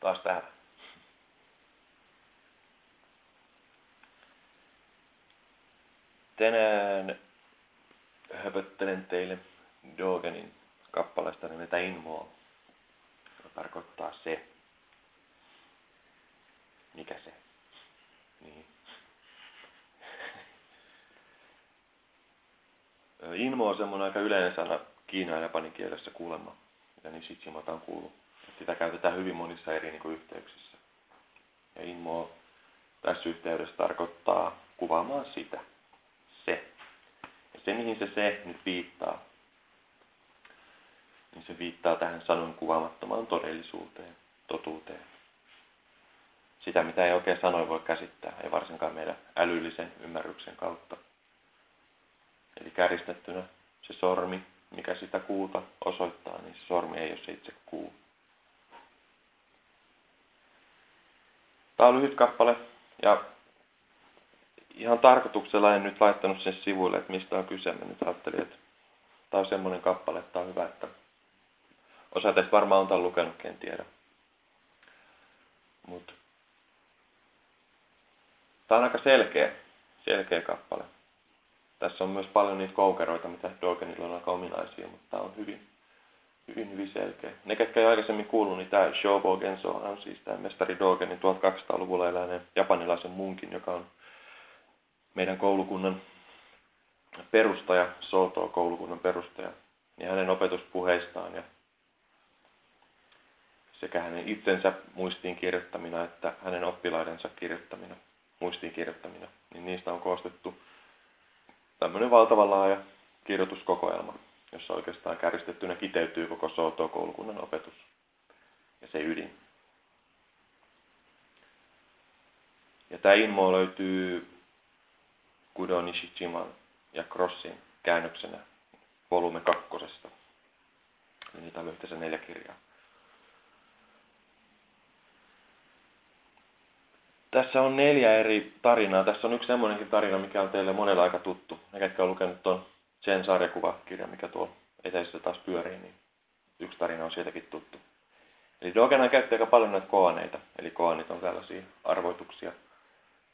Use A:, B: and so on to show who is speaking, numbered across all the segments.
A: taas täällä. Tänään höpöttelen teille Dogenin kappaleesta nimeltä Inmo, joka tarkoittaa se. Mikä se? Niin. Inmo on semmoinen aika yleinen sana Kiina- ja Japanin kielessä kuulemma, ja niin Shitsimota on kuullut. Sitä käytetään hyvin monissa eri niin kuin, yhteyksissä. Ja Inmo tässä yhteydessä tarkoittaa kuvaamaan sitä, se. Ja se, mihin se se nyt viittaa, niin se viittaa tähän sanon kuvaamattomaan todellisuuteen, totuuteen. Sitä, mitä ei oikein sanoin voi käsittää, ei varsinkaan meidän älyllisen ymmärryksen kautta. Eli käristettynä se sormi, mikä sitä kuuta osoittaa, niin se sormi ei ole se itse kuu. Tämä on lyhyt kappale ja ihan tarkoituksella en nyt laittanut sen sivuille, että mistä on kyse. Mä nyt ajattelin, että tämä on semmoinen kappale, että tämä on hyvä, että osa teistä varmaan on tämän lukenut, en tiedä. Mutta tämä on aika selkeä, selkeä kappale. Tässä on myös paljon niitä koukeroita, mitä Dogenilla on aika ominaisia, mutta tämä on hyvin, selkeä. Ne, ketkä ei aikaisemmin kuullut, niin tämä Shobo Genso on siis tämä mestari Dogenin 1200-luvulla eläneen japanilaisen munkin, joka on meidän koulukunnan perustaja, Soto-koulukunnan perustaja, niin hänen opetuspuheistaan ja sekä hänen itsensä muistiin kirjoittamina että hänen oppilaidensa kirjoittamina, muistiin kirjoittamina, niin niistä on koostettu tämmöinen valtava laaja kirjoituskokoelma, jossa oikeastaan kärjistettynä kiteytyy koko Soto-koulukunnan opetus ja se ydin. Ja tämä Inmo löytyy Kudo Nishichiman ja Crossin käännöksenä volume kakkosesta. Eli niitä on yhteensä neljä kirjaa. Tässä on neljä eri tarinaa. Tässä on yksi semmoinenkin tarina, mikä on teille monella aika tuttu. Ne, ketkä on lukenut tuon sen sarjakuvakirjan, mikä tuolla eteisessä taas pyörii, niin yksi tarina on sieltäkin tuttu. Eli Dogenan käytti aika paljon näitä koaneita. Eli koanit on tällaisia arvoituksia,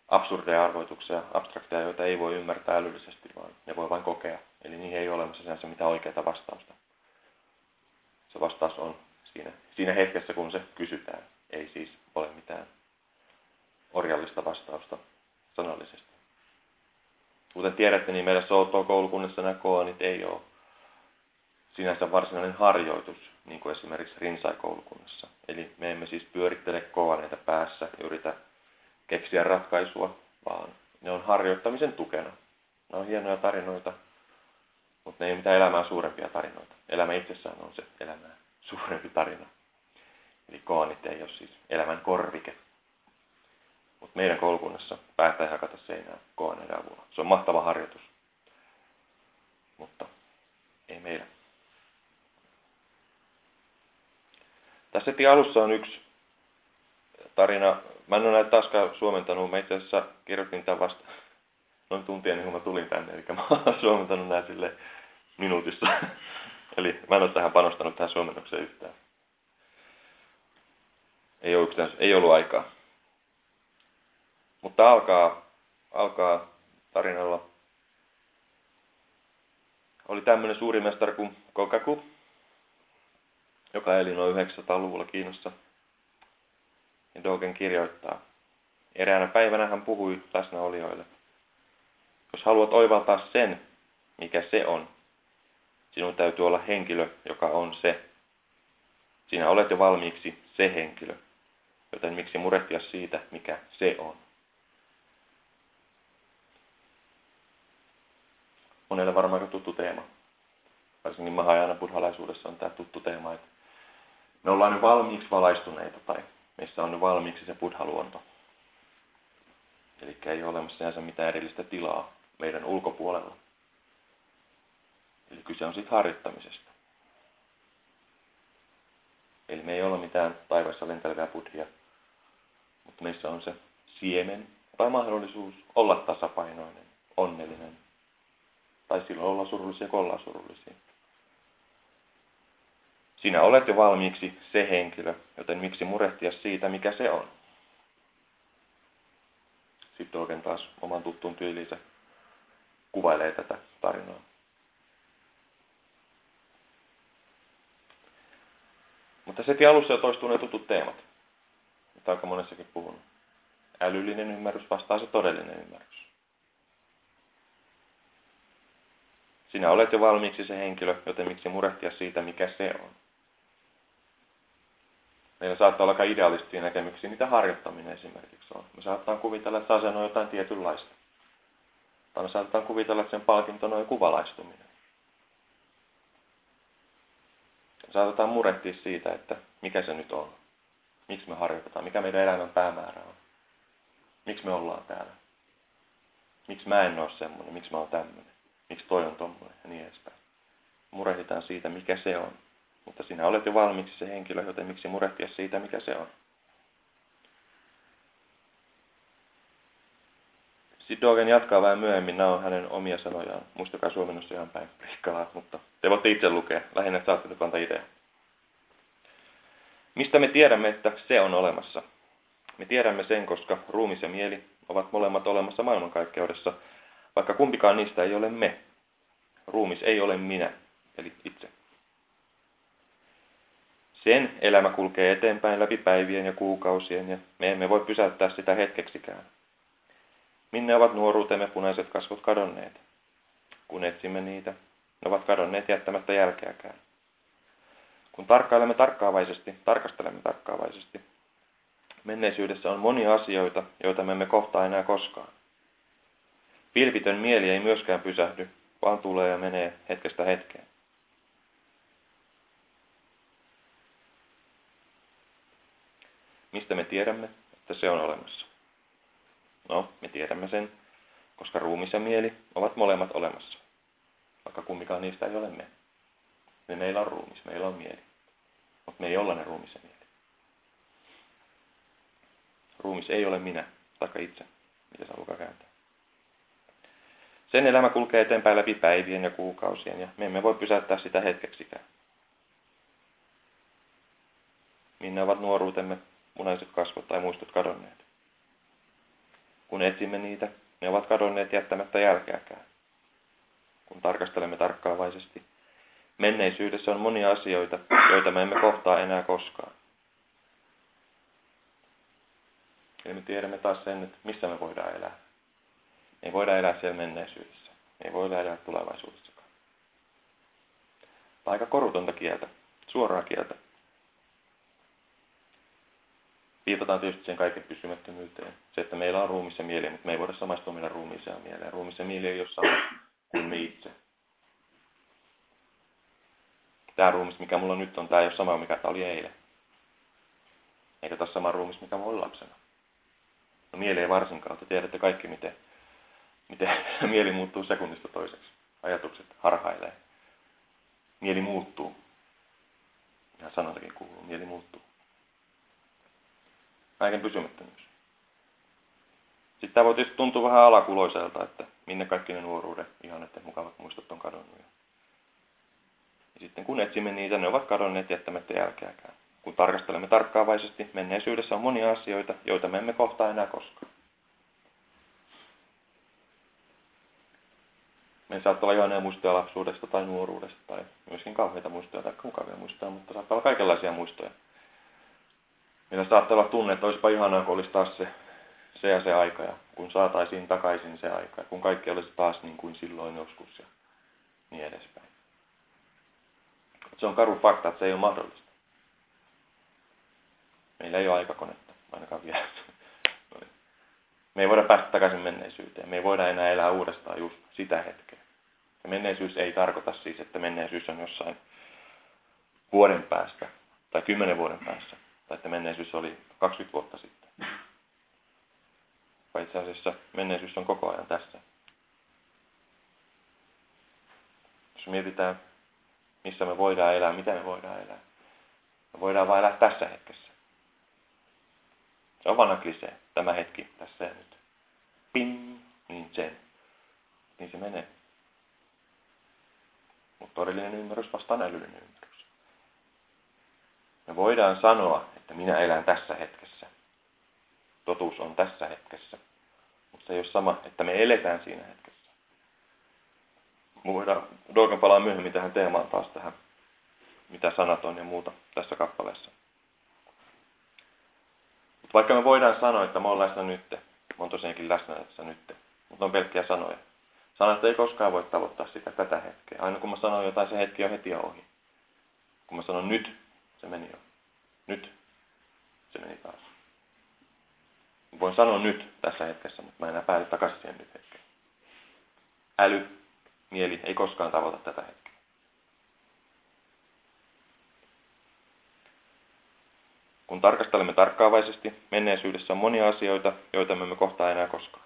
A: absurdeja arvoituksia, abstrakteja, joita ei voi ymmärtää älyllisesti, vaan ne voi vain kokea. Eli niihin ei ole olemassa sinänsä mitään oikeaa vastausta. Se vastaus on siinä, siinä hetkessä, kun se kysytään. Ei siis ole mitään orjallista vastausta sanallisesti. Kuten tiedätte, niin meidän Souto-koulukunnassa nämä koonit ei ole sinänsä varsinainen harjoitus, niin kuin esimerkiksi Rinsai-koulukunnassa. Eli me emme siis pyörittele koaneita päässä ja yritä keksiä ratkaisua, vaan ne on harjoittamisen tukena. Ne on hienoja tarinoita, mutta ne ei ole mitään elämää suurempia tarinoita. Elämä itsessään on se elämää suurempi tarina. Eli koonit ei ole siis elämän korvike. Mutta meidän koulukunnassa päättää hakata seinää koaneiden avulla. Se on mahtava harjoitus. Mutta ei meillä. Tässä heti alussa on yksi tarina. Mä en ole näitä taaskaan suomentanut. Mä itse asiassa kirjoitin tämän vasta noin tuntia ennen kuin mä tulin tänne. Eli mä olen suomentanut nämä sille minuutissa. Eli mä en ole tähän panostanut tähän suomennokseen yhtään. Ei, ole yhtään, ei ollut aikaa. Mutta alkaa, alkaa tarinalla. Oli tämmöinen suuri mestari kuin Kokaku, joka eli noin 900-luvulla Kiinassa. Ja Dogen kirjoittaa. Eräänä päivänä hän puhui läsnäolijoille. Jos haluat oivaltaa sen, mikä se on, sinun täytyy olla henkilö, joka on se. Sinä olet jo valmiiksi se henkilö, joten miksi murehtia siitä, mikä se on. Monelle varmaan aika tuttu teema. Varsinkin Mahajana buddhalaisuudessa on tämä tuttu teema, että me ollaan nyt valmiiksi valaistuneita tai meissä on nyt valmiiksi se buddha-luonto. Eli ei ole olemassa sinänsä mitään erillistä tilaa meidän ulkopuolella. Eli kyse on siitä harjoittamisesta. Eli me ei ole mitään taivaassa lentäviä buddhia, mutta meissä on se siemen tai mahdollisuus olla tasapainoinen, onnellinen. Tai silloin olla surullisia, kun ollaan surullisia. Sinä olet jo valmiiksi se henkilö, joten miksi murehtia siitä, mikä se on? Sitten oikein taas oman tuttuun tyyliinsä kuvailee tätä tarinaa. Mutta heti alussa jo toistuu ne tutut teemat, mitä aika monessakin puhunut. Älyllinen ymmärrys vastaa se todellinen ymmärrys. Sinä olet jo valmiiksi se henkilö, joten miksi murehtia siitä, mikä se on? Meillä saattaa olla aika idealistisia näkemyksiä, mitä harjoittaminen esimerkiksi on. Me saattaa kuvitella, että se on jotain tietynlaista. Tai me saattaa kuvitella, että sen palkintona on kuvalaistuminen. Me saatetaan murehtia siitä, että mikä se nyt on. Miksi me harjoitetaan, mikä meidän elämän päämäärä on. Miksi me ollaan täällä. Miksi mä en ole semmoinen, miksi mä oon tämmöinen. Miksi toi on tommoinen ja niin edespäin. Murehditaan siitä, mikä se on. Mutta sinä olet jo valmiiksi se henkilö, joten miksi murehtia siitä, mikä se on. Sitten Dogen jatkaa vähän myöhemmin, nämä on hänen omia sanojaan. Muistakaa suomennossa ihan päin prikkalaa, mutta te voitte itse lukea. Lähinnä saatte nyt antaa idea. Mistä me tiedämme, että se on olemassa? Me tiedämme sen, koska ruumis ja mieli ovat molemmat olemassa maailmankaikkeudessa, vaikka kumpikaan niistä ei ole me. Ruumis ei ole minä, eli itse. Sen elämä kulkee eteenpäin läpi päivien ja kuukausien, ja me emme voi pysäyttää sitä hetkeksikään. Minne ovat nuoruutemme punaiset kasvot kadonneet? Kun etsimme niitä, ne ovat kadonneet jättämättä jälkeäkään. Kun tarkkailemme tarkkaavaisesti, tarkastelemme tarkkaavaisesti, menneisyydessä on monia asioita, joita me emme kohtaa enää koskaan. Vilpitön mieli ei myöskään pysähdy, vaan tulee ja menee hetkestä hetkeen. Mistä me tiedämme, että se on olemassa? No, me tiedämme sen, koska ruumis ja mieli ovat molemmat olemassa, vaikka kummikaan niistä ei ole me. Me meillä on ruumis, meillä on mieli, mutta me ei olla ne ruumis ja mieli. Ruumis ei ole minä, taikka itse, mitä saa Luka kääntää. Sen elämä kulkee eteenpäin läpi päivien ja kuukausien, ja me emme voi pysäyttää sitä hetkeksikään. Minne ovat nuoruutemme munaiset kasvot tai muistot kadonneet? Kun etsimme niitä, ne ovat kadonneet jättämättä jälkeäkään. Kun tarkastelemme tarkkaavaisesti, menneisyydessä on monia asioita, joita me emme kohtaa enää koskaan. Eli me tiedämme taas sen, että missä me voidaan elää. Ei voida elää siellä menneisyydessä. Me ei voida elää tulevaisuudessakaan. Aika korutonta kieltä, suoraa kieltä viitataan tietysti sen kaiken pysymättömyyteen. Se, että meillä on ruumissa mieli, mutta me ei voida samaistua meidän ruumiiseen mieleen. Ruumissa mieli ei ole sama kuin me itse. Tämä ruumis, mikä mulla nyt on, tämä ei ole sama, mikä tämä oli eilen. Eikä taas sama ruumis, mikä mulla oli lapsena. No mieli ei varsinkaan, te tiedätte kaikki, miten, miten mieli muuttuu sekunnista toiseksi. Ajatukset harhailee. Mieli muuttuu. Ja sanontakin kuuluu, mieli muuttuu kaiken pysymättömyys. Sitten tämä voi tietysti tuntua vähän alakuloiselta, että minne kaikki ne nuoruuden ihanet ja mukavat muistot on kadonnut. Ja sitten kun etsimme niitä, ne ovat kadonneet jättämättä jälkeäkään. Kun tarkastelemme tarkkaavaisesti, menneisyydessä on monia asioita, joita me emme kohtaa enää koskaan. Meillä saattaa olla ihania muistoja lapsuudesta tai nuoruudesta tai myöskin kauheita muistoja tai mukavia muistoja, mutta saattaa olla kaikenlaisia muistoja. Meillä saattaa olla tunne, että olisipa ihanaa, kun olisi taas se, se ja se aika, ja kun saataisiin takaisin se aika, ja kun kaikki olisi taas niin kuin silloin joskus, ja niin edespäin. Se on karu fakta, että se ei ole mahdollista. Meillä ei ole aikakonetta, ainakaan vielä. Me ei voida päästä takaisin menneisyyteen. Me ei voida enää elää uudestaan just sitä hetkeä. Ja menneisyys ei tarkoita siis, että menneisyys on jossain vuoden päästä tai kymmenen vuoden päässä tai että menneisyys oli 20 vuotta sitten. Vai itse asiassa menneisyys on koko ajan tässä. Jos mietitään, missä me voidaan elää, mitä me voidaan elää. Me voidaan vain elää tässä hetkessä. Se on vanha klisee, tämä hetki tässä ja nyt. Pim, niin sen. Niin se menee. Mutta todellinen ymmärrys vastaa älyllinen ymmärrys. Me voidaan sanoa, että minä elän tässä hetkessä. Totuus on tässä hetkessä. Mutta se ei ole sama, että me eletään siinä hetkessä. Me voidaan, Dogen palaa myöhemmin tähän teemaan taas tähän, mitä sanat on ja muuta tässä kappaleessa. Vaikka me voidaan sanoa, että me ollaan läsnä nyt, mä oon tosiaankin läsnä tässä nyt, mutta on pelkkiä sanoja. Sanat ei koskaan voi tavoittaa sitä tätä hetkeä. Aina kun mä sanon jotain, se hetki on heti ohi. Kun mä sanon nyt, se meni jo. Nyt, se meni taas. Mä voin sanoa nyt tässä hetkessä, mutta mä enää päädy takaisin siihen nyt hetkeen. Äly, mieli ei koskaan tavoita tätä hetkeä. Kun tarkastelemme tarkkaavaisesti, menneisyydessä on monia asioita, joita me emme kohtaa enää koskaan.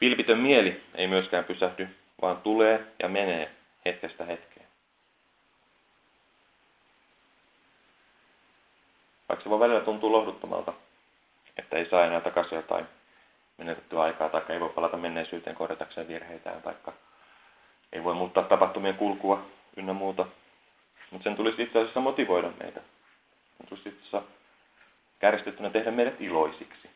A: Vilpitön mieli ei myöskään pysähdy, vaan tulee ja menee hetkestä hetkeen. Vaikka se voi välillä tuntuu lohduttomalta, että ei saa enää takaisin jotain menetettyä aikaa, tai ei voi palata menneisyyteen korjatakseen virheitään, tai ei voi muuttaa tapahtumien kulkua ynnä muuta. Mutta sen tulisi itse asiassa motivoida meitä. Sen tulisi itse asiassa kärjistettynä tehdä meidät iloisiksi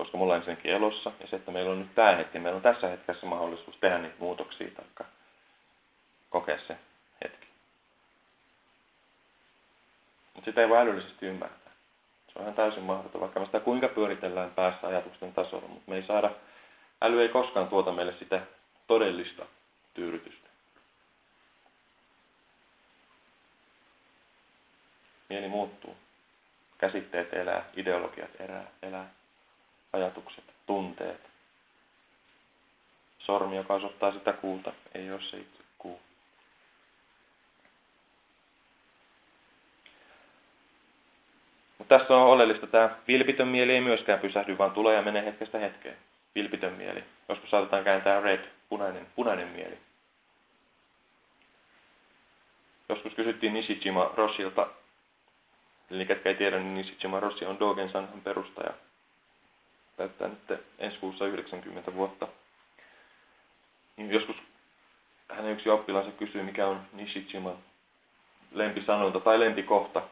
A: koska me ollaan ensinnäkin elossa, ja se, että meillä on nyt tämä hetki, meillä on tässä hetkessä mahdollisuus tehdä niitä muutoksia tai kokea se hetki. Mutta sitä ei voi älyllisesti ymmärtää. Se on ihan täysin mahdoton, vaikka me sitä kuinka pyöritellään päässä ajatusten tasolla, mutta me ei saada, äly ei koskaan tuota meille sitä todellista tyydytystä. Mieli muuttuu. Käsitteet elää, ideologiat elää, elää ajatukset, tunteet. Sormi, joka osoittaa sitä kuuta, ei ole se itse kuu. Mutta tässä on oleellista, tämä vilpitön mieli ei myöskään pysähdy, vaan tulee ja menee hetkestä hetkeen. Vilpitön mieli. Joskus saatetaan kääntää red, punainen, punainen mieli. Joskus kysyttiin Nishijima Roshilta, eli ketkä ei tiedä, niin Nishijima Roshi on Dogen Sanhan perustaja täyttää nyt ensi kuussa 90 vuotta. Niin joskus hänen yksi oppilaansa kysyi, mikä on Nishijiman lempisanonta tai lempikohta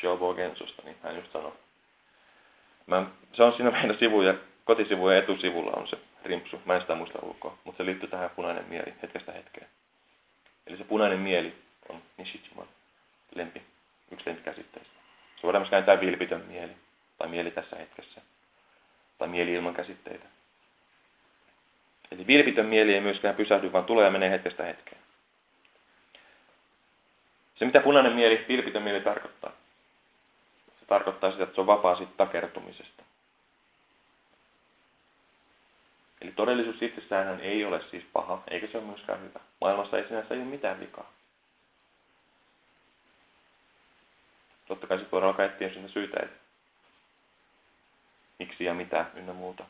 A: Shobo Gensosta, niin hän just sanoi. Mä, se on siinä meidän sivuja, kotisivujen etusivulla on se rimpsu, mä en sitä muista ulkoa, mutta se liittyy tähän punainen mieli hetkestä hetkeen. Eli se punainen mieli on Nishijiman lempi, yksi lempikäsitteistä. Myös kääntää vilpitön mieli tai mieli tässä hetkessä tai mieli ilman käsitteitä. Eli vilpitön mieli ei myöskään pysähdy, vaan tulee ja menee hetkestä hetkeen. Se, mitä punainen mieli, vilpitön mieli tarkoittaa. Se tarkoittaa sitä, että se on vapaa siitä takertumisesta. Eli todellisuus itsessään ei ole siis paha, eikä se ole myöskään hyvä. Maailmassa ei sinänsä ole mitään vikaa. Totta kai sitten voidaan alkaa etsiä sinne syitä, että miksi ja mitä ynnä muuta.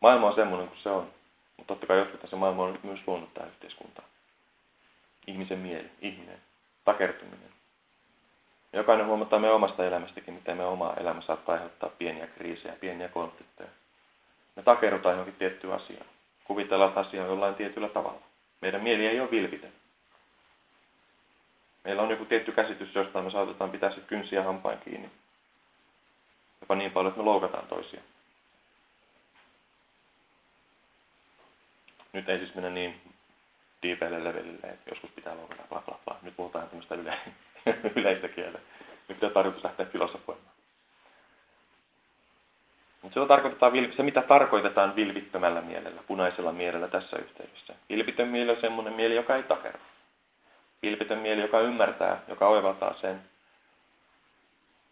A: Maailma on semmoinen kuin se on, mutta totta kai jotkut se maailma on myös luonut tähän yhteiskuntaan. Ihmisen mieli, ihminen, takertuminen. Jokainen huomataan meidän omasta elämästäkin, miten me oma elämä saattaa aiheuttaa pieniä kriisejä, pieniä konflikteja. Me takerrutaan johonkin tiettyyn asiaan. Kuvitellaan asiaa jollain tietyllä tavalla. Meidän mieli ei ole vilpitön. Meillä on joku tietty käsitys, josta me saatetaan pitää sitten kynsiä hampain kiinni jopa niin paljon, että me loukataan toisia. Nyt ei siis mennä niin tiipeille levelille, että joskus pitää loukata, bla bla bla. Nyt puhutaan tämmöistä yle yleistä kieltä. Nyt pitää tarkoitus lähteä filosofoimaan. Mutta se, tarkoitetaan, se, mitä tarkoitetaan vilvittömällä mielellä, punaisella mielellä tässä yhteydessä. Vilpitön mieli on semmoinen mieli, joka ei takerru. Vilpitön mieli, joka ymmärtää, joka oivaltaa sen,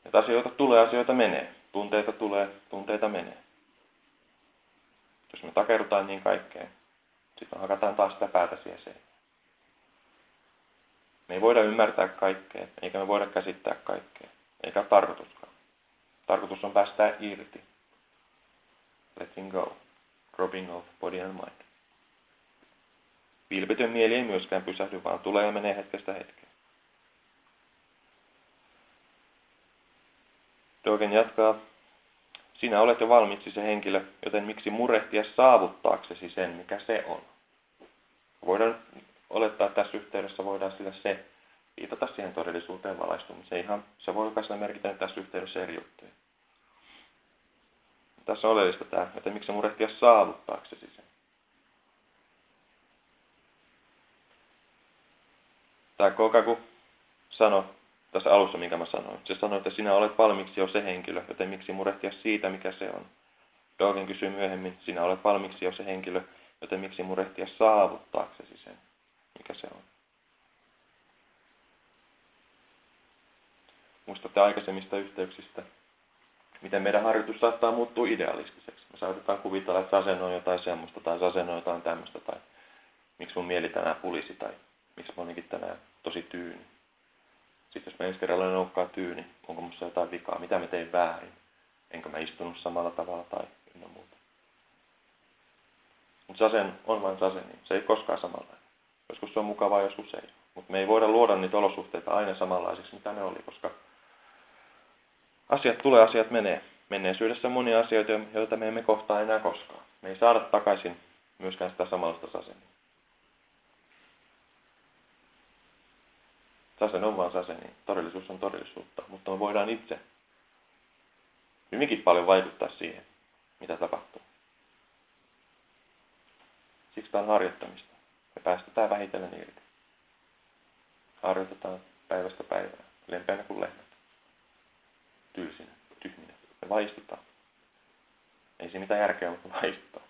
A: että asioita tulee, asioita menee. Tunteita tulee, tunteita menee. Jos me takerrutaan niin kaikkeen, sitten hakataan taas sitä päätä siihen Me ei voida ymmärtää kaikkea, eikä me voida käsittää kaikkea, eikä tarkoituskaan. Tarkoitus on päästää irti. Letting go. Dropping off body and mind. Vilpitön mieli ei myöskään pysähdy, vaan tulee ja menee hetkestä hetkeen. Dogen jatkaa, sinä olet jo valmiiksi se henkilö, joten miksi murehtia saavuttaaksesi sen, mikä se on? Voidaan olettaa, harjoittaa tässä yhteydessä, voidaan sille se viitata siihen todellisuuteen valaistumiseen. Ihan, se voi jokaisella merkitä tässä yhteydessä eri juttuja. Tässä on oleellista tämä, että miksi murehtia saavuttaaksesi sen. Tämä Kokaku sanoi tässä alussa, minkä mä sanoin. Se sanoi, että sinä olet valmiiksi jo se henkilö, joten miksi murehtia siitä, mikä se on. Dogen kysyy myöhemmin, sinä olet valmiiksi jo se henkilö, joten miksi murehtia saavuttaaksesi sen, mikä se on. Muistatte aikaisemmista yhteyksistä, miten meidän harjoitus saattaa muuttua idealistiseksi. Me saatetaan kuvitella, että sasen on jotain semmoista tai sasen on jotain tämmöistä tai miksi mun mieli tänään pulisi tai miksi mä olinkin tänään tosi tyyni. Sitten jos mä ensi kerralla noukkaa tyyni, onko musta jotain vikaa, mitä mä tein väärin, enkö mä istunut samalla tavalla tai ynnä muuta. Mutta sasen on vain sasen, niin se ei koskaan samanlainen. Joskus se on mukavaa, joskus ei. Mutta me ei voida luoda niitä olosuhteita aina samanlaisiksi, mitä ne oli, koska asiat tulee, asiat menee. Menneisyydessä on monia asioita, joita me emme kohtaa enää koskaan. Me ei saada takaisin myöskään sitä samanlaista sasenia. Sasen on vaan sasen, niin todellisuus on todellisuutta. Mutta me voidaan itse hyvinkin paljon vaikuttaa siihen, mitä tapahtuu. Siksi tämä on harjoittamista. Me päästetään vähitellen irti. Harjoitetaan päivästä päivään, lempeänä kuin lehmät. Tylsinä, tyhminä. Me vaistutaan. Ei se mitään järkeä, mutta me vaistutaan.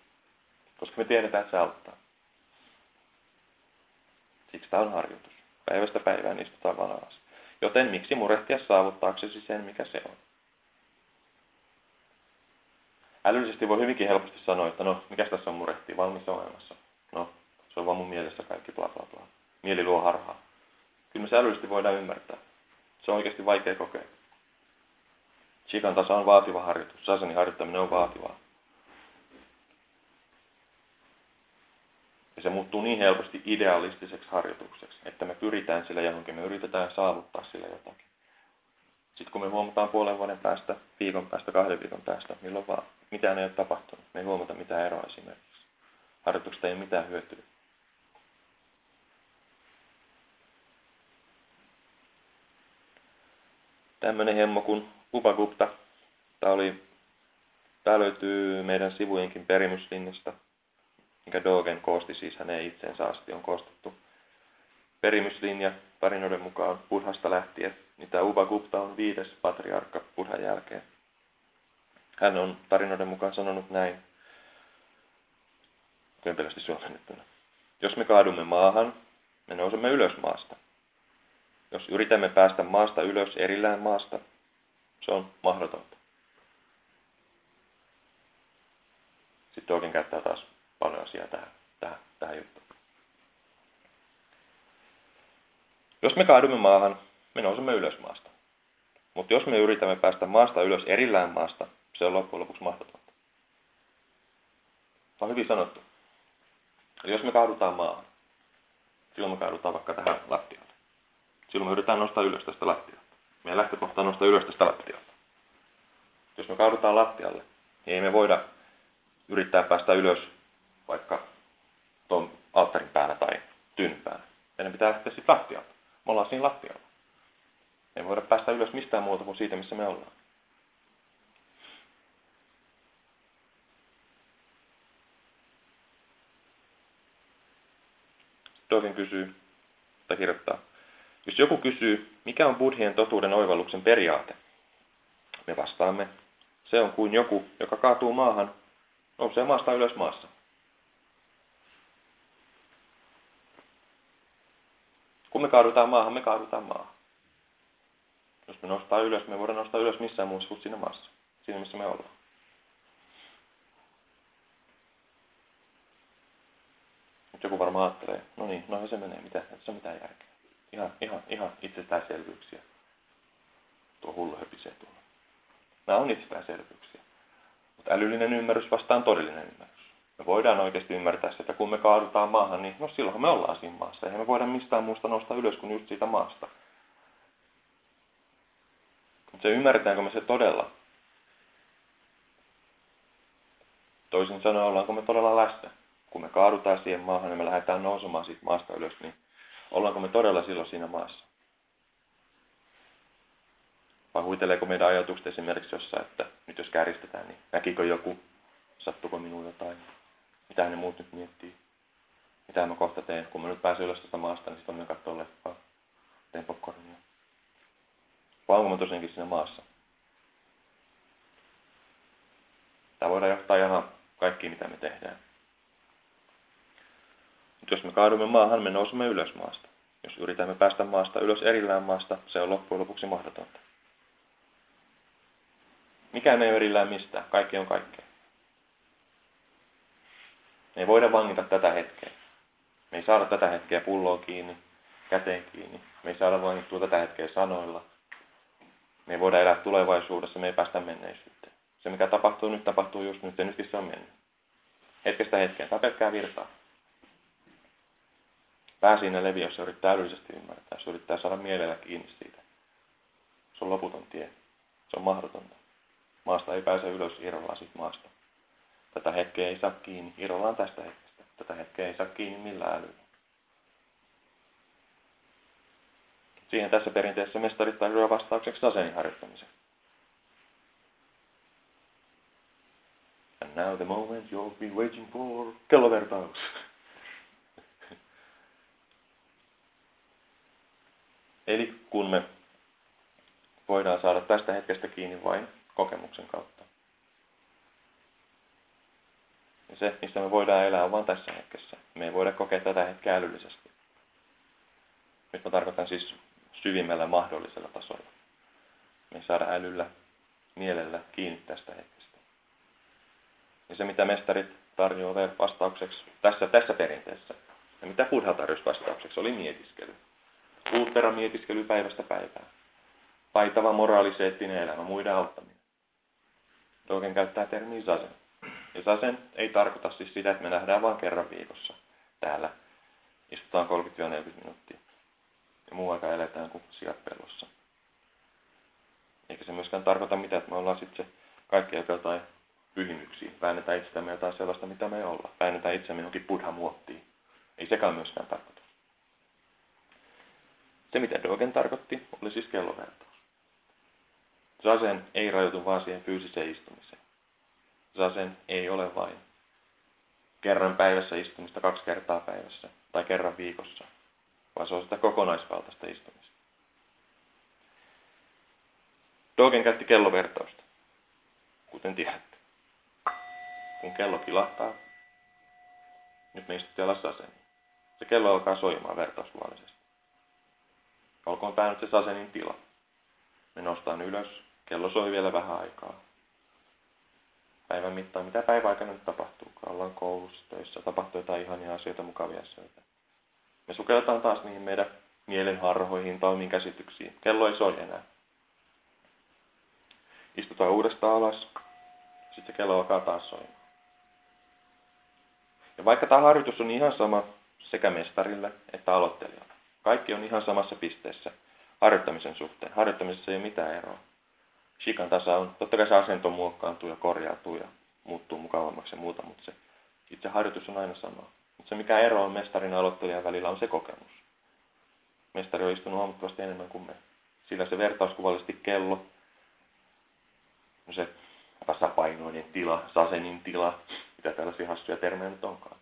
A: Koska me tiedetään, että se auttaa. Siksi tämä on harjoitus. Päivästä päivään istutaan vaan. Joten miksi murehtia saavuttaaksesi sen, mikä se on? Älyllisesti voi hyvinkin helposti sanoa, että no, mikä tässä on murehtia, valmis olemassa. No, se on vaan mun mielessä kaikki, bla bla bla. Mieli luo harhaa. Kyllä me se älyllisesti voidaan ymmärtää. Se on oikeasti vaikea kokea. Chikan tasa on vaativa harjoitus. Sasanin harjoittaminen on vaativaa. Ja se muuttuu niin helposti idealistiseksi harjoitukseksi, että me pyritään sillä johonkin, me yritetään saavuttaa sillä jotakin. Sitten kun me huomataan puolen vuoden päästä, viikon päästä, kahden viikon päästä, milloin vaan, mitään ei ole tapahtunut. Me ei huomata mitään eroa esimerkiksi. Harjoituksesta ei ole mitään hyötyä. Tämmöinen hemmo kuin Upagupta. Tämä, oli, tämä löytyy meidän sivujenkin perimyslinjasta mikä Dogen koosti siis hänen itsensä asti on koostettu. Perimyslinja tarinoiden mukaan Buddhasta lähtien, niin tämä Uba Gupta on viides patriarkka Buddhan jälkeen. Hän on tarinoiden mukaan sanonut näin, kömpelösti suomennettuna. Jos me kaadumme maahan, me nousemme ylös maasta. Jos yritämme päästä maasta ylös erillään maasta, se on mahdotonta. Sitten oikein käyttää taas paljon asiaa tähän, tähän, tähän juttuun. Jos me kaadumme maahan, me nousemme ylös maasta. Mutta jos me yritämme päästä maasta ylös erillään maasta, se on loppujen lopuksi mahdotonta. On hyvin sanottu. Eli jos me kaadutaan maahan, silloin me kaadutaan vaikka tähän lattialle. Silloin me yritetään nostaa ylös tästä lattialta. Meidän lähtökohta on nostaa ylös tästä lattialta. Jos me kaadutaan lattialle, niin ei me voida yrittää päästä ylös vaikka tuon alttarin päällä tai tyyn päällä. Meidän pitää lähteä sitten lattialta. Me ollaan siinä lattialla. Ei voida päästä ylös mistään muuta kuin siitä, missä me ollaan. Dovin kysyy, tai kirjoittaa, jos joku kysyy, mikä on buddhien totuuden oivalluksen periaate, me vastaamme, se on kuin joku, joka kaatuu maahan, nousee maasta ylös maassa. Kun me kaadutaan maahan, me kaadutaan maahan. Jos me nostaa ylös, me voidaan nostaa ylös missään muussa kuin siinä maassa. Siinä, missä me ollaan. Nyt joku varmaan ajattelee, no niin, no se menee, mitä, et se on mitään järkeä. Ihan, ihan, ihan itsestäänselvyyksiä. Tuo hullu höpisee tuolla. Nämä on itsestäänselvyyksiä. Mutta älyllinen ymmärrys vastaan todellinen ymmärrys me voidaan oikeasti ymmärtää se, että kun me kaadutaan maahan, niin no silloin me ollaan siinä maassa. Eihän me voida mistään muusta nostaa ylös kuin just siitä maasta. Mutta se ymmärretäänkö me se todella? Toisin sanoen, ollaanko me todella läsnä? Kun me kaadutaan siihen maahan ja me lähdetään nousemaan siitä maasta ylös, niin Ollaanko me todella silloin siinä maassa? Vai huiteleeko meidän ajatukset esimerkiksi jossain, että nyt jos kärjistetään, niin näkikö joku, sattuko minuun jotain, mitä ne muut nyt miettii, mitä mä kohta teen, kun mä nyt pääsen ylös tästä maasta, niin sitten mä katsoa leffaa, teen popcornia. Vai onko mä tosiaankin siinä maassa? Tämä voidaan johtaa ihan kaikkiin, mitä me tehdään. Mutta jos me kaadumme maahan, me nousemme ylös maasta. Jos yritämme päästä maasta ylös erillään maasta, se on loppujen lopuksi mahdotonta. Mikään ei ole erillään mistään. Kaikki on kaikkea. Me ei voida vangita tätä hetkeä. Me ei saada tätä hetkeä pulloa kiinni, käteen kiinni. Me ei saada vangittua tätä hetkeä sanoilla. Me ei voida elää tulevaisuudessa, me ei päästä menneisyyteen. Se mikä tapahtuu nyt, tapahtuu just nyt ja nytkin se on mennyt. Hetkestä hetkeen. Tämä pelkkää virtaa. Pää siinä leviä, jos se yrittää älyllisesti ymmärtää. Se yrittää saada mielellä kiinni siitä. Se on loputon tie. Se on mahdotonta. Maasta ei pääse ylös, irrollaan siitä maasta. Tätä hetkeä ei saa kiinni, irrollaan tästä hetkestä. Tätä hetkeä ei saa kiinni millään älyllä. Siihen tässä perinteessä mestarit tarjoaa vastaukseksi asenin harjoittamisen. And now the moment you've been waiting for kellovertaus. Eli kun me voidaan saada tästä hetkestä kiinni vain kokemuksen kautta. Ja se, missä me voidaan elää, on vain tässä hetkessä. Me ei voida kokea tätä hetkeä älyllisesti. Nyt mä tarkoitan siis syvimmällä mahdollisella tasolla. Me saada älyllä, mielellä kiinni tästä hetkestä. Ja se, mitä mestarit tarjoavat vastaukseksi tässä, tässä perinteessä, ja mitä Buddha tarjosi vastaukseksi, oli mietiskely. Uuttera mietiskely päivästä päivään. Paitava moraaliseettinen elämä, muiden auttaminen. Dogen käyttää termiä sasen. Ja sasen ei tarkoita siis sitä, että me nähdään vain kerran viikossa täällä. Istutaan 30-40 minuuttia. Ja muu aika eletään kuin sijat pellossa. Eikä se myöskään tarkoita mitä, että me ollaan sitten se kaikki jotain pyhimyksiä. Väännetään itseämme jotain sellaista, mitä me ei olla. Väännetään itseämme johonkin buddha muottiin. Ei sekään myöskään tarkoita. Se, mitä Dogen tarkoitti, oli siis kellovertaus. Zazen ei rajoitu vaan siihen fyysiseen istumiseen. Zazen ei ole vain kerran päivässä istumista kaksi kertaa päivässä tai kerran viikossa, vaan se on sitä kokonaisvaltaista istumista. Dogen käytti kellovertausta, kuten tiedätte. Kun kello kilahtaa, nyt me istuttiin alas aseniin. Se kello alkaa soimaan vertauskuvallisesti. Olkoon tämä nyt se sasenin tila. Me nostaan ylös, kello soi vielä vähän aikaa. Päivän mittaan, mitä päiväaikana nyt tapahtuu, kun ollaan koulussa, töissä, tapahtuu jotain ihania asioita, mukavia asioita. Me sukelletaan taas niihin meidän mielen harhoihin tai käsityksiin. Kello ei soi enää. Istutaan uudestaan alas, sitten kello alkaa taas soimaan. Ja vaikka tämä harjoitus on ihan sama sekä mestarille että aloittelijalle, kaikki on ihan samassa pisteessä harjoittamisen suhteen. Harjoittamisessa ei ole mitään eroa. Shikan tasa on, totta kai se asento muokkaantuu ja korjautuu ja muuttuu mukavammaksi ja muuta, mutta se itse harjoitus on aina sama. Mutta se mikä ero on mestarin ja aloittelijan välillä on se kokemus. Mestari on istunut huomattavasti enemmän kuin me. Sillä se vertauskuvallisesti kello, se tasapainoinen tila, sasenin tila, mitä tällaisia hassuja termejä nyt onkaan.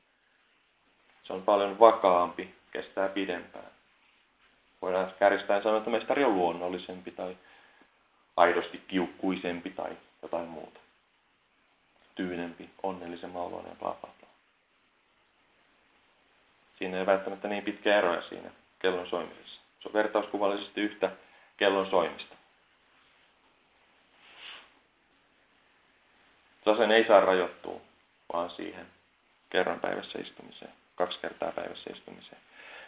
A: Se on paljon vakaampi, kestää pidempään. Voidaan kärjistää sanoa, että mestari on luonnollisempi tai aidosti kiukkuisempi tai jotain muuta. Tyynempi, onnellisemman oloinen, bla bla bla. Siinä ei välttämättä niin pitkä eroja siinä kellon soimisessa. Se on vertauskuvallisesti yhtä kellon soimista. Sasen ei saa rajoittua, vaan siihen kerran päivässä istumiseen, kaksi kertaa päivässä istumiseen.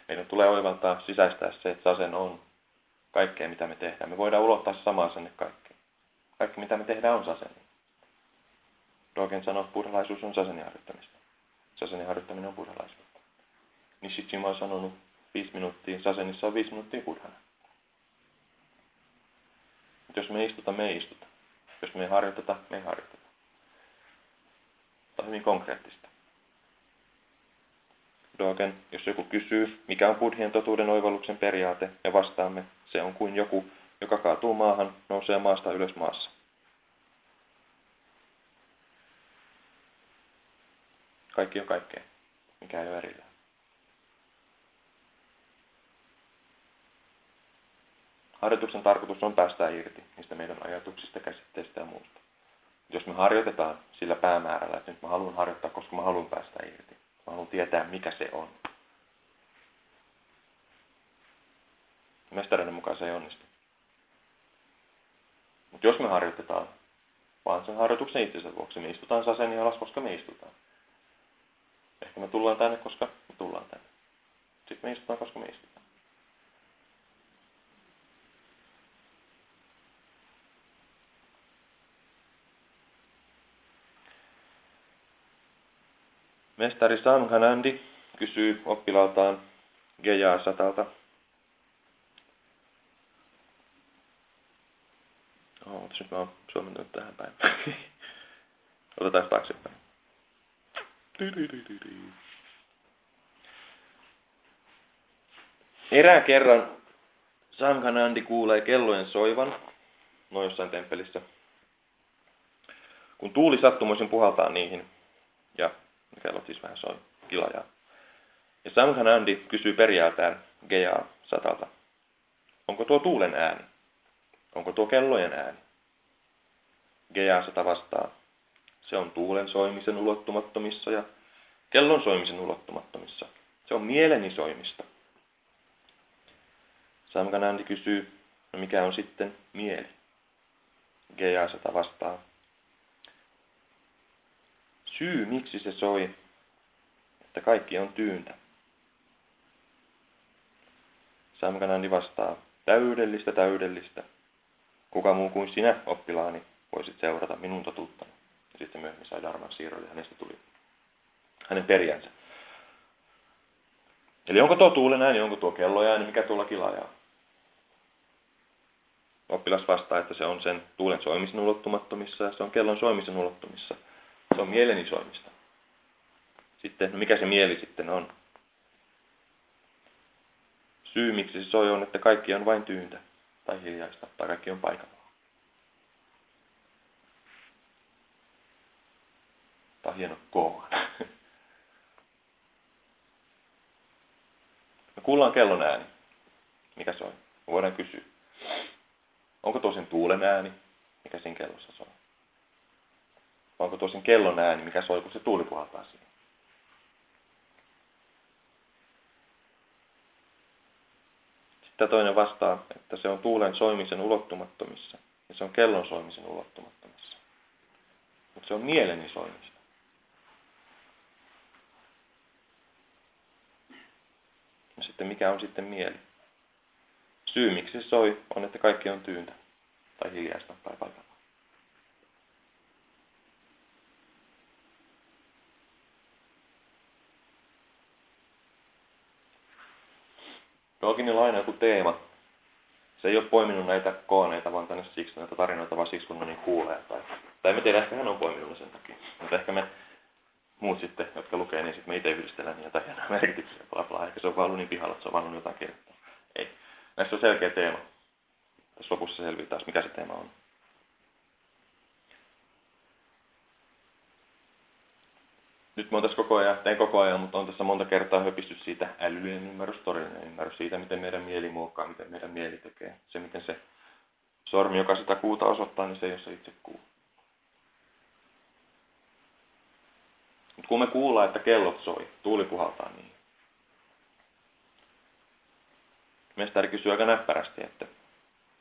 A: Meidän tulee oivaltaa, sisäistää se, että sasen on kaikkea, mitä me tehdään. Me voidaan ulottaa samaa asenne kaikkeen. Kaikki, mitä me tehdään, on saseni. Dogen sanoo, että buddhalaisuus on sasenin harjoittamista. Sasenin harjoittaminen on buddhalaisuutta. Nishijima on sanonut, viisi minuuttia, sasenissa on viisi minuuttia buddhana. Mutta jos me ei istuta, me ei istuta. Jos me ei harjoiteta, me ei harjoiteta. Tämä on hyvin konkreettista. Dogen, jos joku kysyy, mikä on buddhien totuuden oivalluksen periaate, ja vastaamme, se on kuin joku, joka kaatuu maahan, nousee maasta ylös maassa. Kaikki on kaikkea, mikä ei ole erillään. Harjoituksen tarkoitus on päästä irti niistä meidän ajatuksista, käsitteistä ja muusta. Jos me harjoitetaan sillä päämäärällä, että nyt mä haluan harjoittaa, koska mä haluan päästä irti. Mä haluan tietää, mikä se on. Mestarinen mukaan se ei onnistu. Mutta jos me harjoitetaan vaan sen harjoituksen itsensä vuoksi, me istutaan saseni alas, koska me istutaan. Ehkä me tullaan tänne, koska me tullaan tänne. Sitten me istutaan, koska me istutaan. Mestari Samhanandi kysyy oppilaaltaan Gejaa satalta. Oh, mutta nyt mä oon suomentanut tähän päin. Otetaan taaksepäin. Erään kerran Samhanandi kuulee kellojen soivan, noin jossain temppelissä. Kun tuuli sattumoisin puhaltaa niihin, ja kellot siis vähän soi kilajaa. Ja Samhanandi kysyy periaatään Gejaa satalta. Onko tuo tuulen ääni? Onko tuo kellojen ääni? Gejaa sata vastaa. Se on tuulen soimisen ulottumattomissa ja kellon soimisen ulottumattomissa. Se on mieleni soimista. Samganandi kysyy, no mikä on sitten mieli? Gejaa sata vastaa. Syy, miksi se soi, että kaikki on tyyntä. Samganandi vastaa, täydellistä, täydellistä. Kuka muu kuin sinä, oppilaani, voisit seurata minun totuuttani. Ja sitten myöhemmin sai Darman siirrolle, hänestä tuli hänen perijänsä. Eli onko tuo tuulen ääni, onko tuo kello ääni, mikä tuolla kilajaa? Oppilas vastaa, että se on sen tuulen soimisen ulottumattomissa ja se on kellon soimisen ulottumissa. Se on mieleni soimista. Sitten, no mikä se mieli sitten on? Syy, miksi se soi, on, että kaikki on vain tyyntä tai hiljaista, tai kaikki on paikallaan. On hieno koon. Me kuullaan kellon ääni. Mikä se on? Me voidaan kysyä. Onko tosin tuulen ääni, mikä siinä kellossa soi? Onko tosin kellon ääni, mikä soi, kun se tuuli puhaltaa siihen? Sitten toinen vastaa, että se on tuulen soimisen ulottumattomissa ja se on kellon soimisen ulottumattomissa. Mutta se on mieleni soimista. Ja sitten mikä on sitten mieli? Syy miksi se soi on, että kaikki on tyyntä tai hiljaista tai paikallaan. Doginilla on aina joku teema. Se ei ole poiminut näitä kooneita vaan tänne siksi näitä tarinoita, vaan siksi kun ne niin kuulee. Tai, tai me tiedä, ehkä hän on poiminut sen takia. Mutta ehkä me muut sitten, jotka lukee, niin sitten me itse yhdistellään jotain hienoa merkityksiä, bla bla. Ehkä se on vaan ollut niin pihalla, että se on vaan jotain kirjoittaa. Ei. Näissä on selkeä teema. Tässä lopussa selviää mikä se teema on. Nyt mä oon tässä koko ajan, teen koko ajan, mutta on tässä monta kertaa höpisty siitä älyllinen ymmärrys, todellinen ymmärrys siitä, miten meidän mieli muokkaa, miten meidän mieli tekee. Se, miten se sormi, joka sitä kuuta osoittaa, niin se ei ole se itse kuu. Mutta kun me kuullaan, että kellot soi, tuuli puhaltaa niin. Mestari kysyy aika näppärästi, että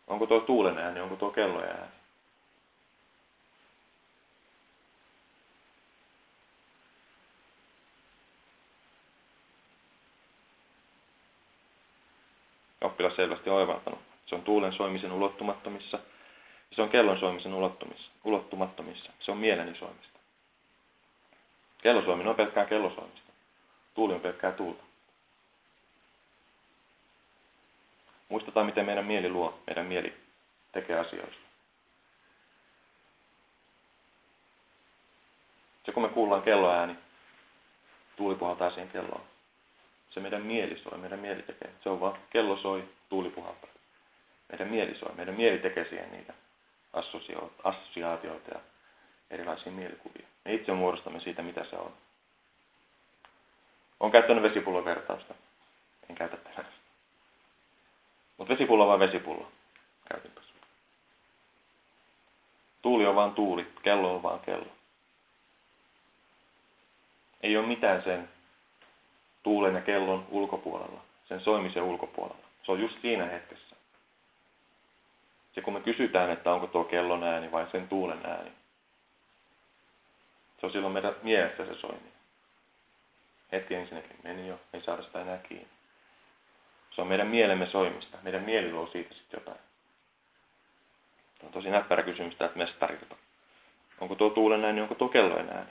A: onko tuo tuulen ääni, onko tuo kellojen ääni. Oppilas selvästi oivaltanut. Se on tuulen soimisen ulottumattomissa ja se on kellon soimisen ulottumattomissa. Se on mieleni soimista. Kellosoiminen on pelkkää kellosoimista. Tuuli on pelkkää tuulta. Muistetaan, miten meidän mieli luo, meidän mieli tekee asioista. Se kun me kuullaan kelloääni, tuuli puhaltaa siihen kelloon. Se meidän mieli soi, meidän mieli tekee. Se on vaan kello soi, tuuli puhaltaa. Meidän mieli soi, meidän mieli tekee siihen niitä assosiaatioita ja erilaisia mielikuvia. Me itse muodostamme siitä, mitä se on. Olen käyttänyt vesipullon vertausta. En käytä tänään. Mutta vesipullo on vain vesipullo. Käytinpäs. Tuuli on vaan tuuli, kello on vaan kello. Ei ole mitään sen tuulen ja kellon ulkopuolella, sen soimisen ulkopuolella. Se on just siinä hetkessä. Se kun me kysytään, että onko tuo kellon ääni vai sen tuulen ääni, se on silloin meidän mielessä se soiminen. Hetki ensinnäkin meni jo, ei saada sitä enää kiinni. Se on meidän mielemme soimista. Meidän mieli luo siitä sitten jotain. Se on tosi näppärä kysymys täältä mestarilta. Onko tuo tuulen ääni, onko tuo kellojen ääni?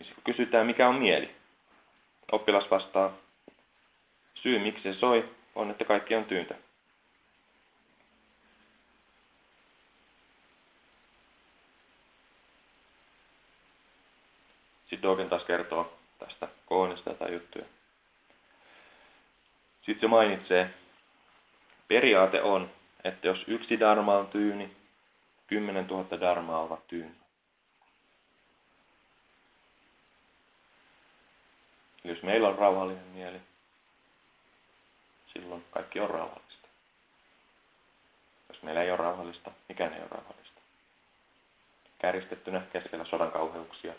A: Niin kun kysytään, mikä on mieli, oppilas vastaa, syy miksi se soi on, että kaikki on tyyntä. Sitten Dogen taas kertoo tästä koonista tai juttuja. Sitten se mainitsee, periaate on, että jos yksi dharma on tyyni, kymmenen tuhatta dharmaa ovat tyyni. Jos meillä on rauhallinen mieli, silloin kaikki on rauhallista. Jos meillä ei ole rauhallista, mikään ei ole rauhallista. Kärjistettynä keskellä sodan kauheuksia,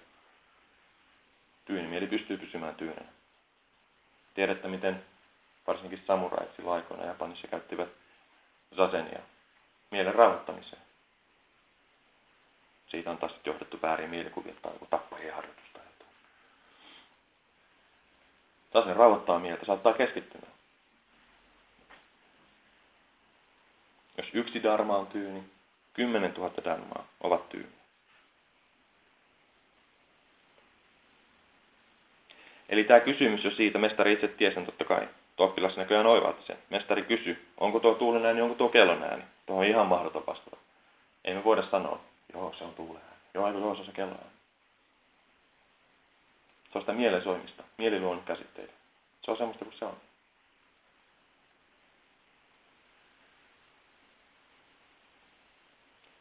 A: tyynimieli pystyy pysymään tyynenä. Tiedätte, miten varsinkin samurait silloin aikoina Japanissa käyttivät zasenia mielen rauhoittamiseen. Siitä on taas johdettu väärin mielikuvia tai tappajien harjoitus Zasen rauhoittaa mieltä, saattaa keskittymään. Jos yksi dharma on tyyni, kymmenen tuhatta dharmaa ovat tyyni. Eli tämä kysymys jo siitä, mestari itse tiesi totta kai. Tuo oppilas näköjään oivalti sen. Mestari kysyi, onko tuo tuulen ääni, onko tuo kellon ääni. Tuo on ihan mahdoton vastata. Ei me voida sanoa, joo se on tuulen ääni. Joo, joo se on se kellon ääni. Se on sitä mielen soimista, mieliluonnon käsitteitä. Se on semmoista kuin se on.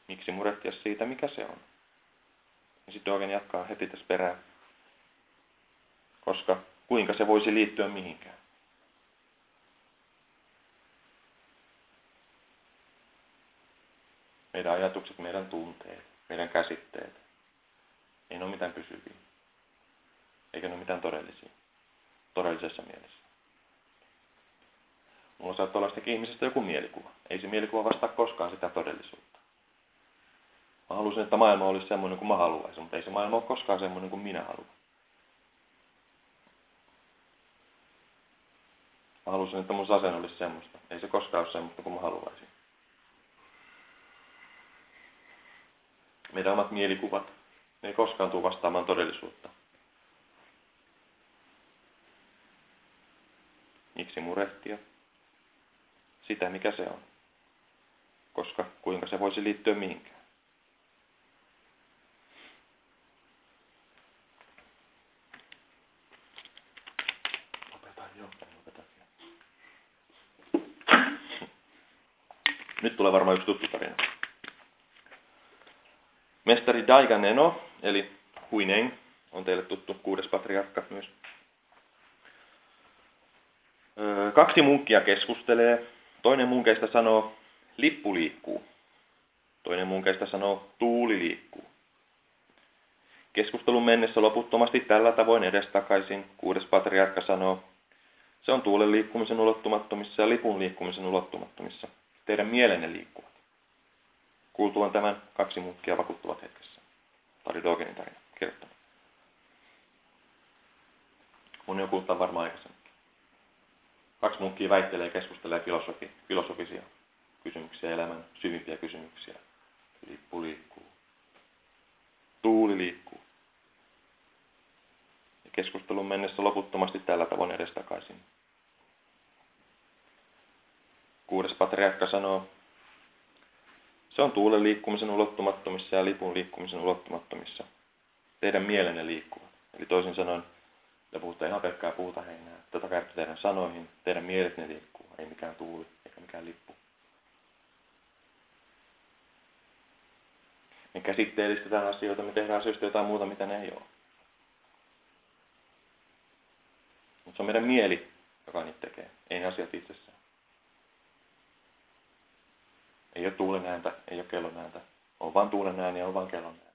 A: Miksi murehtia siitä, mikä se on? Ja sitten Dogen jatkaa heti tässä perään. Koska kuinka se voisi liittyä mihinkään? meidän ajatukset, meidän tunteet, meidän käsitteet, ei ole mitään pysyviä. Eikä ne ole mitään todellisia. Todellisessa mielessä. Mulla saattaa olla sitäkin ihmisestä joku mielikuva. Ei se mielikuva vastaa koskaan sitä todellisuutta. Mä haluaisin, että maailma olisi semmoinen kuin mä haluaisin, mutta ei se maailma ole koskaan semmoinen kuin minä haluan. Mä haluaisin, että mun sasen olisi semmoista. Ei se koskaan ole semmoista kuin mä haluaisin. meidän omat mielikuvat, ne ei koskaan tule vastaamaan todellisuutta. Miksi murehtia? Sitä, mikä se on. Koska kuinka se voisi liittyä mihinkään. Nyt tulee varmaan yksi tuttu tarina. Mestari Daiganeno, eli Huineng, on teille tuttu kuudes patriarkka myös. Kaksi munkkia keskustelee. Toinen munkeista sanoo, lippu liikkuu. Toinen munkeista sanoo, tuuli liikkuu. Keskustelun mennessä loputtomasti tällä tavoin edestakaisin kuudes patriarkka sanoo, se on tuulen liikkumisen ulottumattomissa ja lipun liikkumisen ulottumattomissa. Teidän mielenne liikkuu. Kuultuaan tämän kaksi munkkia vakuuttuvat hetkessä. Tari Dogenin tarina kirjoittanut. Mun on varmaan aikaisemminkin. Kaksi munkkia väittelee ja keskustelee filosofi, filosofisia kysymyksiä, elämän syvimpiä kysymyksiä. Lippu liikkuu. Tuuli liikkuu. Ja keskustelun mennessä loputtomasti tällä tavoin edestakaisin. Kuudes patriarkka sanoo, se on tuulen liikkumisen ulottumattomissa ja lipun liikkumisen ulottumattomissa. Teidän mielenne liikkuvat. Eli toisin sanoen, Ja puhutte ihan pelkkää puuta heinää. Tätä käytte teidän sanoihin, teidän mielet ne liikkuu, ei mikään tuuli eikä mikään lippu. Me käsitteellistetään asioita, me tehdään asioista jotain muuta, mitä ne ei ole. Mutta se on meidän mieli, joka niitä tekee, ei ne asiat itsessään. Ei ole tuulen ääntä, ei ole kellon ääntä. On vain tuulen ääni ja on vain kellon ääni.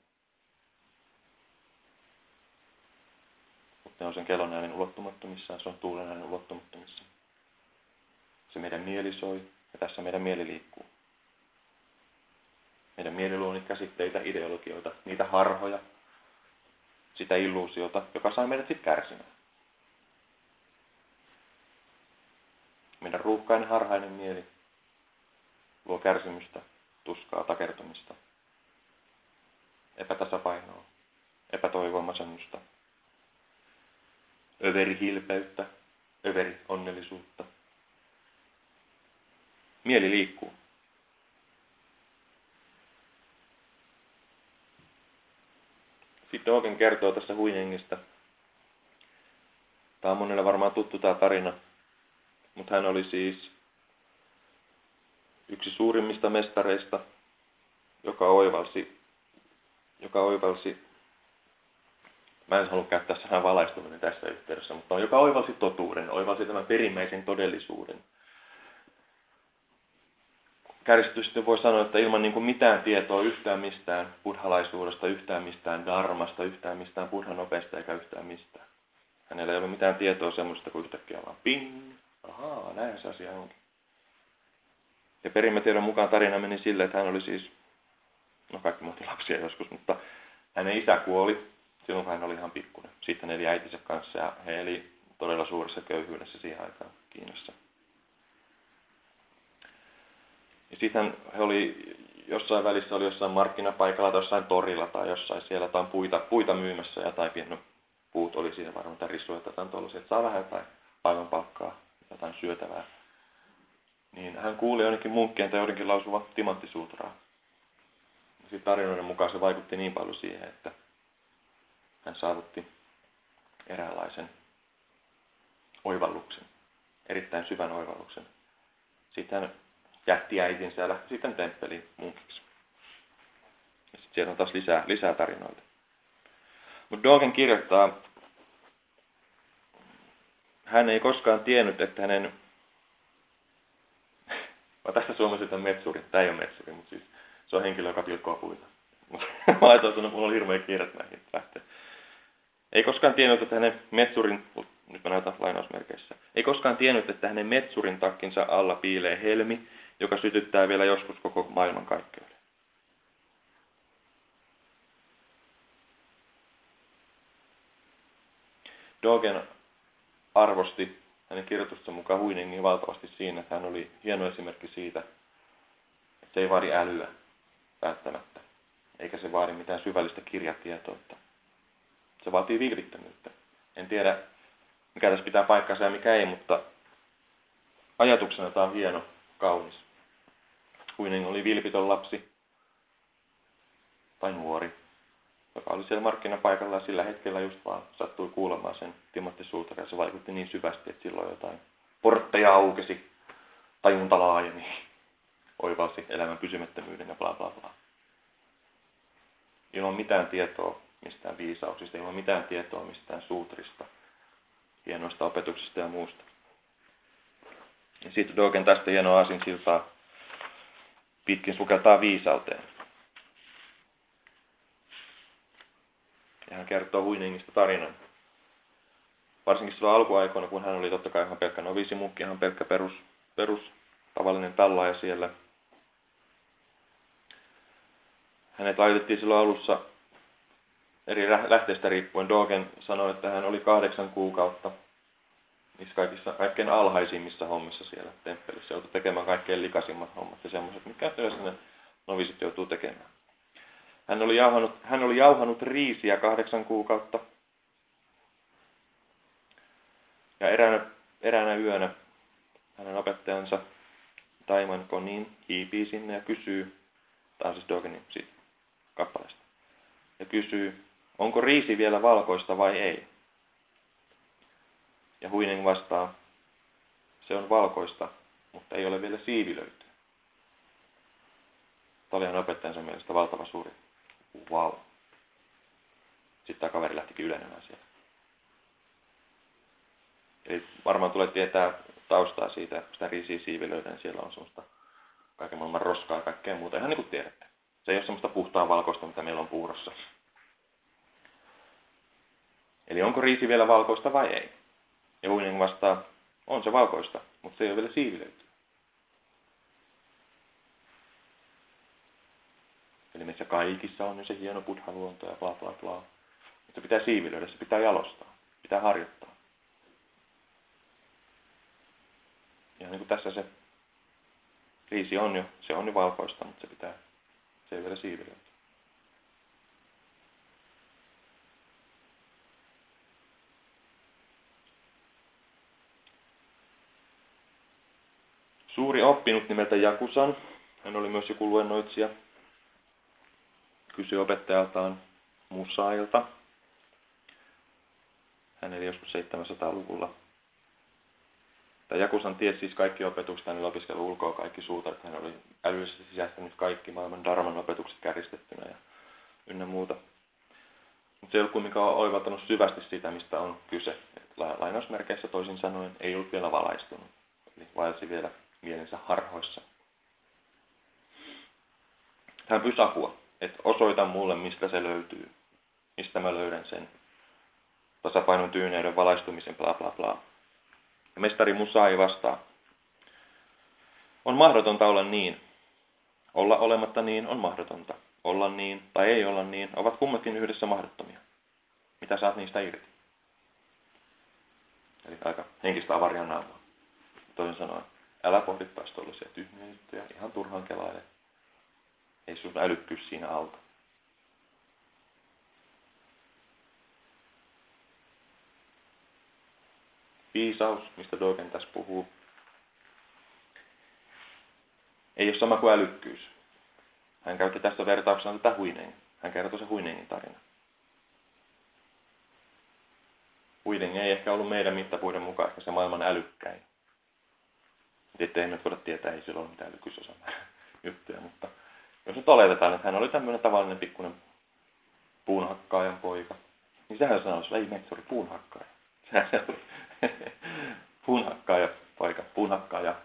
A: Mutta ne on sen kellon äänen ulottumattomissa se on tuulen äänen ulottumattomissa. Se meidän mieli soi ja tässä meidän mieli liikkuu. Meidän mieli luo niitä käsitteitä, ideologioita, niitä harhoja, sitä illuusiota, joka saa meidät sitten kärsimään. Meidän ruuhkainen, harhainen mieli luo kärsimystä, tuskaa, takertumista, epätasapainoa, epätoivoa, masennusta, överihilpeyttä, överi onnellisuutta. Mieli liikkuu. Sitten Oken kertoo tässä huinengistä. Tämä on monelle varmaan tuttu tämä tarina, mutta hän oli siis yksi suurimmista mestareista, joka oivalsi, joka oivalsi mä en halua käyttää sanaa valaistuminen tässä yhteydessä, mutta on joka oivalsi totuuden, oivalsi tämän perimmäisen todellisuuden. Kärjistysti voi sanoa, että ilman niin kuin mitään tietoa yhtään mistään buddhalaisuudesta, yhtään mistään dharmasta, yhtään mistään buddhan opesta eikä yhtään mistään. Hänellä ei ole mitään tietoa semmoista kuin yhtäkkiä vaan ping, ahaa, näin se asia onkin. Ja perimätiedon mukaan tarina meni sille, että hän oli siis, no kaikki muutti lapsia joskus, mutta hänen isä kuoli silloin hän oli ihan pikkuinen. Sitten eli äitinsä kanssa ja he eli todella suuressa köyhyydessä siihen aikaan Kiinassa. Ja sitten he oli jossain välissä oli jossain markkinapaikalla tai jossain torilla tai jossain siellä jotain puita, puita myymässä ja tai no, puut oli siinä varmaan tai risuja tai jotain tuollaisia, että saa vähän jotain päivän palkkaa, jotain syötävää. Niin hän kuuli jonnekin munkkien tai joidenkin lausuva timanttisuutraa. Sitten tarinoiden mukaan se vaikutti niin paljon siihen, että hän saavutti eräänlaisen oivalluksen, erittäin syvän oivalluksen. Sitten hän jätti äitinsä ja lähti sitten temppeliin munkiksi. Ja sitten siellä on taas lisää, lisää tarinoita. Mutta Dogen kirjoittaa, hän ei koskaan tiennyt, että hänen, mä tästä suomessa on metsuri, tämä ei ole metsuri, mutta siis se on henkilö, joka pilkkoa puita. mä laitoin että mulla on hirveä kiire näihin lähteä. Ei koskaan tiennyt, että hänen metsurin, nyt mä näytän lainausmerkeissä, ei koskaan tiennyt, että hänen metsurin takkinsa alla piilee helmi, joka sytyttää vielä joskus koko maailman kaikkeuden. Dogen arvosti hänen kirjoitustensa mukaan Huiningin valtavasti siinä, että hän oli hieno esimerkki siitä, että se ei vaadi älyä välttämättä, eikä se vaadi mitään syvällistä kirjatietoutta. Se vaatii vilpittömyyttä. En tiedä, mikä tässä pitää paikkansa ja mikä ei, mutta ajatuksena tämä on hieno, kaunis. Kuinen oli vilpitön lapsi tai nuori, joka oli siellä markkinapaikalla ja sillä hetkellä just vaan sattui kuulemaan sen Timothy Sultari ja se vaikutti niin syvästi, että silloin jotain portteja aukesi, tajunta laajeni, oivalsi elämän pysymättömyyden ja bla bla bla. Ilman mitään tietoa mistään viisauksista, ilman mitään tietoa mistään suutrista, hienoista opetuksista ja muusta. Ja sitten Dogen tästä hieno siltaa pitkin sukeltaa viisauteen. Ja hän kertoo Huiningista tarinan. Varsinkin silloin alkuaikoina, kun hän oli totta kai ihan pelkkä novisimukki, ihan pelkkä perus, perus tavallinen tallaaja siellä. Hänet laitettiin silloin alussa eri lähteistä riippuen. Dogen sanoi, että hän oli kahdeksan kuukautta niissä kaikissa, kaikkein alhaisimmissa hommissa siellä temppelissä. Joutui tekemään kaikkein likaisimmat hommat ja semmoiset, mitkä yleensä ne novisit joutuu tekemään. Hän oli, jauhanut, hän oli jauhanut riisiä kahdeksan kuukautta. Ja eräänä, eräänä yönä hänen opettajansa Taiman Konin hiipii sinne ja kysyy, on siis Dogenin kappaleesta, ja kysyy, onko riisi vielä valkoista vai ei? Ja Huinen vastaa, se on valkoista, mutta ei ole vielä siivilöity. Tämä oli opettajansa mielestä valtava suuri. Wow. Sitten tämä kaveri lähtikin ylenemään siellä. Eli varmaan tulee tietää taustaa siitä, että sitä riisiä siivilöiden, niin siellä on semmoista kaiken maailman roskaa ja kaikkea muuta. Ihan niin kuin tiedätte. Se ei ole semmoista puhtaan valkoista, mitä meillä on puurossa. Eli onko riisi vielä valkoista vai ei? Ja Huinen vastaa, on se valkoista, mutta se ei ole vielä siivilöity. Eli meissä kaikissa on se hieno buddha-luonto ja bla bla bla. Mutta pitää siivilöidä, se pitää jalostaa, pitää harjoittaa. Ja niin kuin tässä se riisi on jo, se on jo valkoista, mutta se pitää, se ei vielä siivilöity. Suuri oppinut nimeltä Jakusan, hän oli myös joku luennoitsija, kysyi opettajaltaan Musailta. Hän eli joskus 700-luvulla. Tämä Jakusan tiesi siis kaikki opetukset, hän oli opiskellut ulkoa kaikki suutarit, hän oli älyllisesti sisäistänyt kaikki maailman darman opetukset kärjistettynä ja ynnä muuta. Mutta se ei ollut kuitenkaan oivaltanut syvästi sitä, mistä on kyse. lainausmerkeissä toisin sanoen ei ollut vielä valaistunut. Eli vaelsi vielä mielensä harhoissa. Hän pyysi apua, että osoita mulle, mistä se löytyy. Mistä mä löydän sen tasapainon tyyneyden, valaistumisen, bla bla bla. Ja mestari Musa ei vastaa. On mahdotonta olla niin. Olla olematta niin on mahdotonta. Olla niin tai ei olla niin ovat kummatkin yhdessä mahdottomia. Mitä saat niistä irti? Eli aika henkistä avarian naamua. Toisin sanoen, Älä pohdi taas tuollaisia tyhmiä juttuja, ihan turhaan kelaile. Ei sun älykkyys siinä auta. Viisaus, mistä Dogen tässä puhuu, ei ole sama kuin älykkyys. Hän käytti tässä vertauksena tätä huineen. Hän kertoi se huineenin tarina. Huineng ei ehkä ollut meidän mittapuiden mukaan ehkä se maailman älykkäin. Sitten ei nyt voida tietää, ei sillä ole mitään lykyisosan juttuja, mutta jos nyt oletetaan, että hän oli tämmöinen tavallinen pikkuinen puunhakkaajan poika, niin sehän sanoisi, ei metsuri, puunhakkaaja. Sehän se oli puunhakkaaja poika, puunhakkaaja.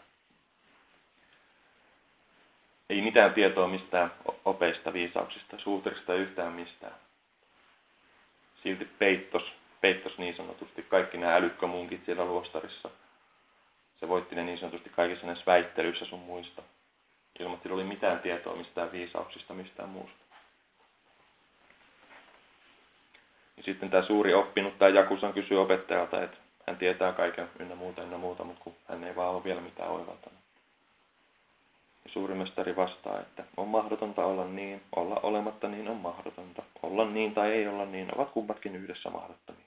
A: Ei mitään tietoa mistään opeista, viisauksista, suuterista yhtään mistään. Silti peittos, peittos niin sanotusti kaikki nämä älykkömunkit siellä luostarissa – se voitti ne niin sanotusti kaikissa näissä väittelyissä sun muista. Ilman, että oli mitään tietoa mistään viisauksista, mistään muusta. Ja sitten tämä suuri oppinut, tämä Jakusan kysyy opettajalta, että hän tietää kaiken ynnä muuta, ynnä muuta, mutta kun hän ei vaan ole vielä mitään oivaltanut. Ja suuri mestari vastaa, että on mahdotonta olla niin, olla olematta niin on mahdotonta. Olla niin tai ei olla niin, ovat kummatkin yhdessä mahdottomia.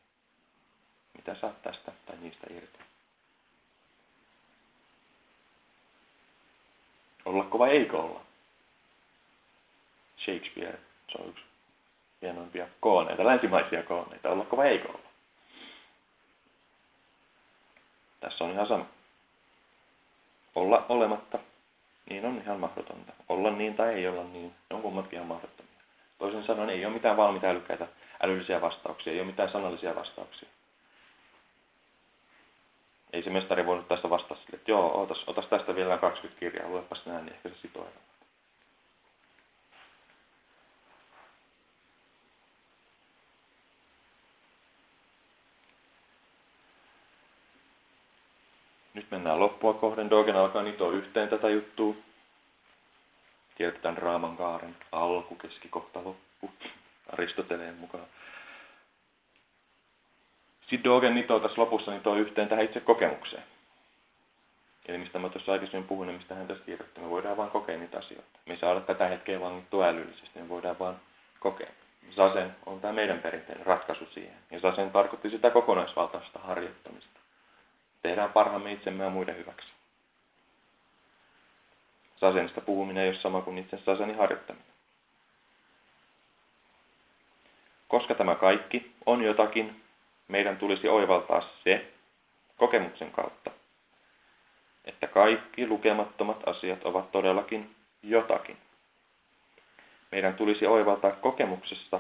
A: Mitä saat tästä tai niistä irti? Ollako vai eikö olla? Shakespeare, se on yksi hienoimpia kooneita, länsimaisia kooneita. Ollako vai eikö olla? Tässä on ihan sama. Olla olematta, niin on ihan mahdotonta. Olla niin tai ei olla niin, ne on kummatkin ihan mahdottomia. Toisin sanoen ei ole mitään valmiita älykkäitä älyllisiä vastauksia, ei ole mitään sanallisia vastauksia ei se mestari voinut tästä vastata sille, että joo, otas, otas tästä vielä 20 kirjaa, luepas näin, niin ehkä se sitoo Nyt mennään loppua kohden. Dogen alkaa nitoa yhteen tätä juttua. Tiedetään Raaman kaaren alku, keskikohta, loppu. Aristoteleen mukaan. Sitten nitoo tässä lopussa nitoo yhteen tähän itse kokemukseen. Eli mistä mä tuossa aikaisemmin puhuin ja mistä hän tässä kirjoitti, me voidaan vaan kokea niitä asioita. Me saada tätä hetkeä vangittua älyllisesti, me voidaan vaan kokea. Sasen on tämä meidän perinteinen ratkaisu siihen. Ja Sasen tarkoitti sitä kokonaisvaltaista harjoittamista. Tehdään parhaamme itsemme ja muiden hyväksi. Sasenista puhuminen ei ole sama kuin itse Sasenin harjoittaminen. Koska tämä kaikki on jotakin, meidän tulisi oivaltaa se, kokemuksen kautta, että kaikki lukemattomat asiat ovat todellakin jotakin. Meidän tulisi oivaltaa kokemuksesta,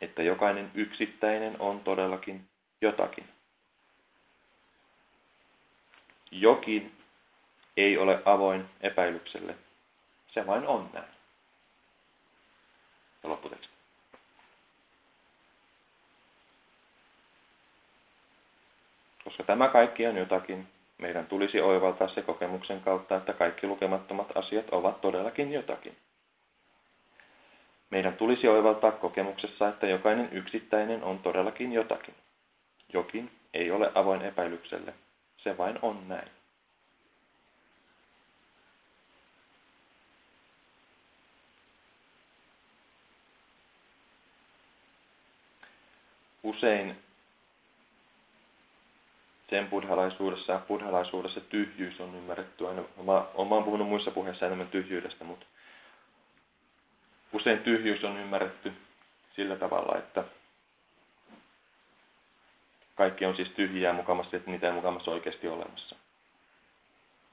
A: että jokainen yksittäinen on todellakin jotakin. Jokin ei ole avoin epäilykselle. Se vain on näin. Ja lopputeksti. Koska tämä kaikki on jotakin, meidän tulisi oivaltaa se kokemuksen kautta, että kaikki lukemattomat asiat ovat todellakin jotakin. Meidän tulisi oivaltaa kokemuksessa, että jokainen yksittäinen on todellakin jotakin. Jokin ei ole avoin epäilykselle. Se vain on näin. Usein sen buddhalaisuudessa buddhalaisuudessa tyhjyys on ymmärretty aina. Mä, olen puhunut muissa puheissa enemmän tyhjyydestä, mutta usein tyhjyys on ymmärretty sillä tavalla, että kaikki on siis tyhjää mukamassa, että niitä ei mukamassa oikeasti olemassa.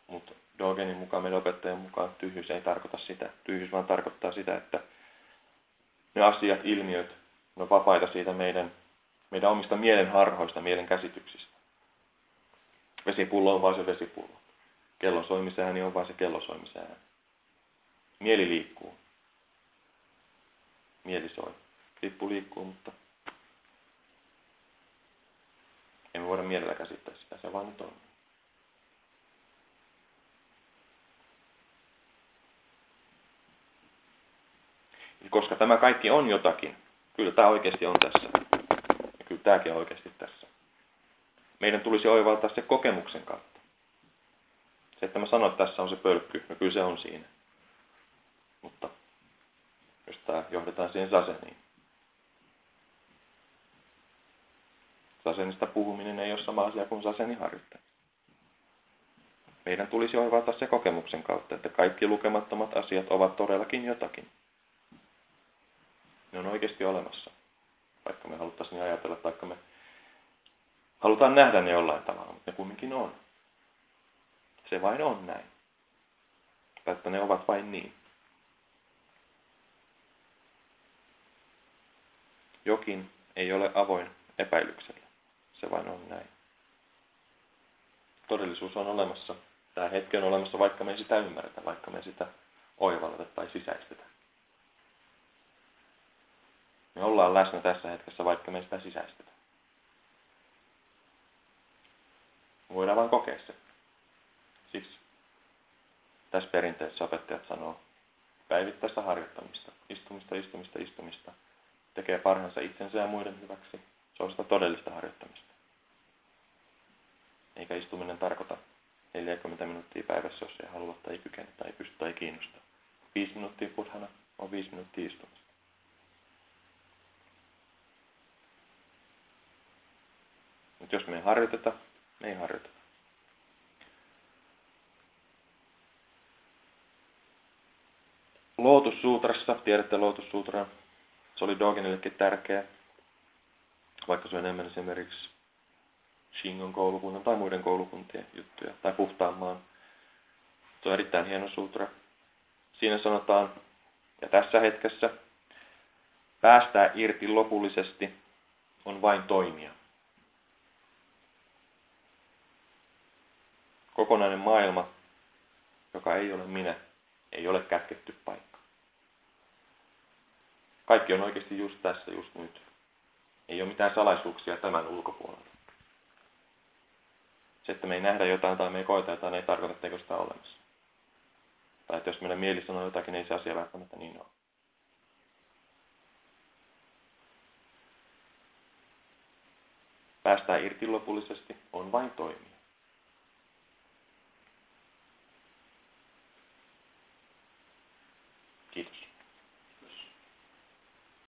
A: Mutta Dogenin mukaan, meidän opettajan mukaan, tyhjyys ei tarkoita sitä. Tyhjyys vaan tarkoittaa sitä, että ne asiat, ilmiöt, ne on vapaita siitä meidän, meidän omista mielen harhoista, mielen käsityksistä. Vesipullo on vain se vesipullo. Kellon soimisääni on vain se kellosoimisääni. Mieli liikkuu. Mieli soi. Lippu liikkuu, mutta emme voida mielellä käsittää sitä. Se vaan nyt on. Koska tämä kaikki on jotakin. Kyllä tämä oikeasti on tässä. Ja kyllä tämäkin on oikeasti tässä. Meidän tulisi oivaltaa se kokemuksen kautta. Se, että mä sanon, että tässä on se pölkky, no kyllä se on siinä. Mutta jos tämä johdetaan siihen saseniin. Sasenista puhuminen ei ole sama asia kuin sasenin harjoittaminen. Meidän tulisi oivaltaa se kokemuksen kautta, että kaikki lukemattomat asiat ovat todellakin jotakin. Ne on oikeasti olemassa. Vaikka me haluttaisiin ajatella, vaikka me halutaan nähdä ne jollain tavalla, mutta ne kumminkin on. Se vain on näin. Tai että ne ovat vain niin. Jokin ei ole avoin epäilyksellä. Se vain on näin. Todellisuus on olemassa. Tämä hetki on olemassa, vaikka me ei sitä ymmärretä, vaikka me sitä oivalleta tai sisäistetä. Me ollaan läsnä tässä hetkessä, vaikka me sitä sisäistetä. Me voidaan vain kokea se. Siksi tässä perinteessä opettajat sanoo päivittäistä harjoittamista, istumista, istumista, istumista, tekee parhaansa itsensä ja muiden hyväksi. Se on sitä todellista harjoittamista. Eikä istuminen tarkoita 40 minuuttia päivässä, jos ei halua tai ei kykene tai ei pysty tai ei kiinnosta. 5 minuuttia purhana on 5 minuuttia istumista. Mutta jos me ei harjoiteta, ei harjoiteta. Lootussuutrassa, tiedätte Lootussuutraa, se oli Dogenillekin tärkeä, vaikka se on enemmän esimerkiksi Shingon koulukunnan tai muiden koulukuntien juttuja, tai puhtaan maan. Se on erittäin hieno sutra. Siinä sanotaan, ja tässä hetkessä päästää irti lopullisesti on vain toimia. Kokonainen maailma, joka ei ole minä, ei ole kätketty paikka. Kaikki on oikeasti just tässä, just nyt. Ei ole mitään salaisuuksia tämän ulkopuolella. Se, että me ei nähdä jotain tai me ei koeta jotain, ei tarkoita, etteikö sitä olemassa. Tai että jos meidän mieli sanoo jotakin, niin ei se asia välttämättä niin ole. Päästään irti lopullisesti on vain toimia.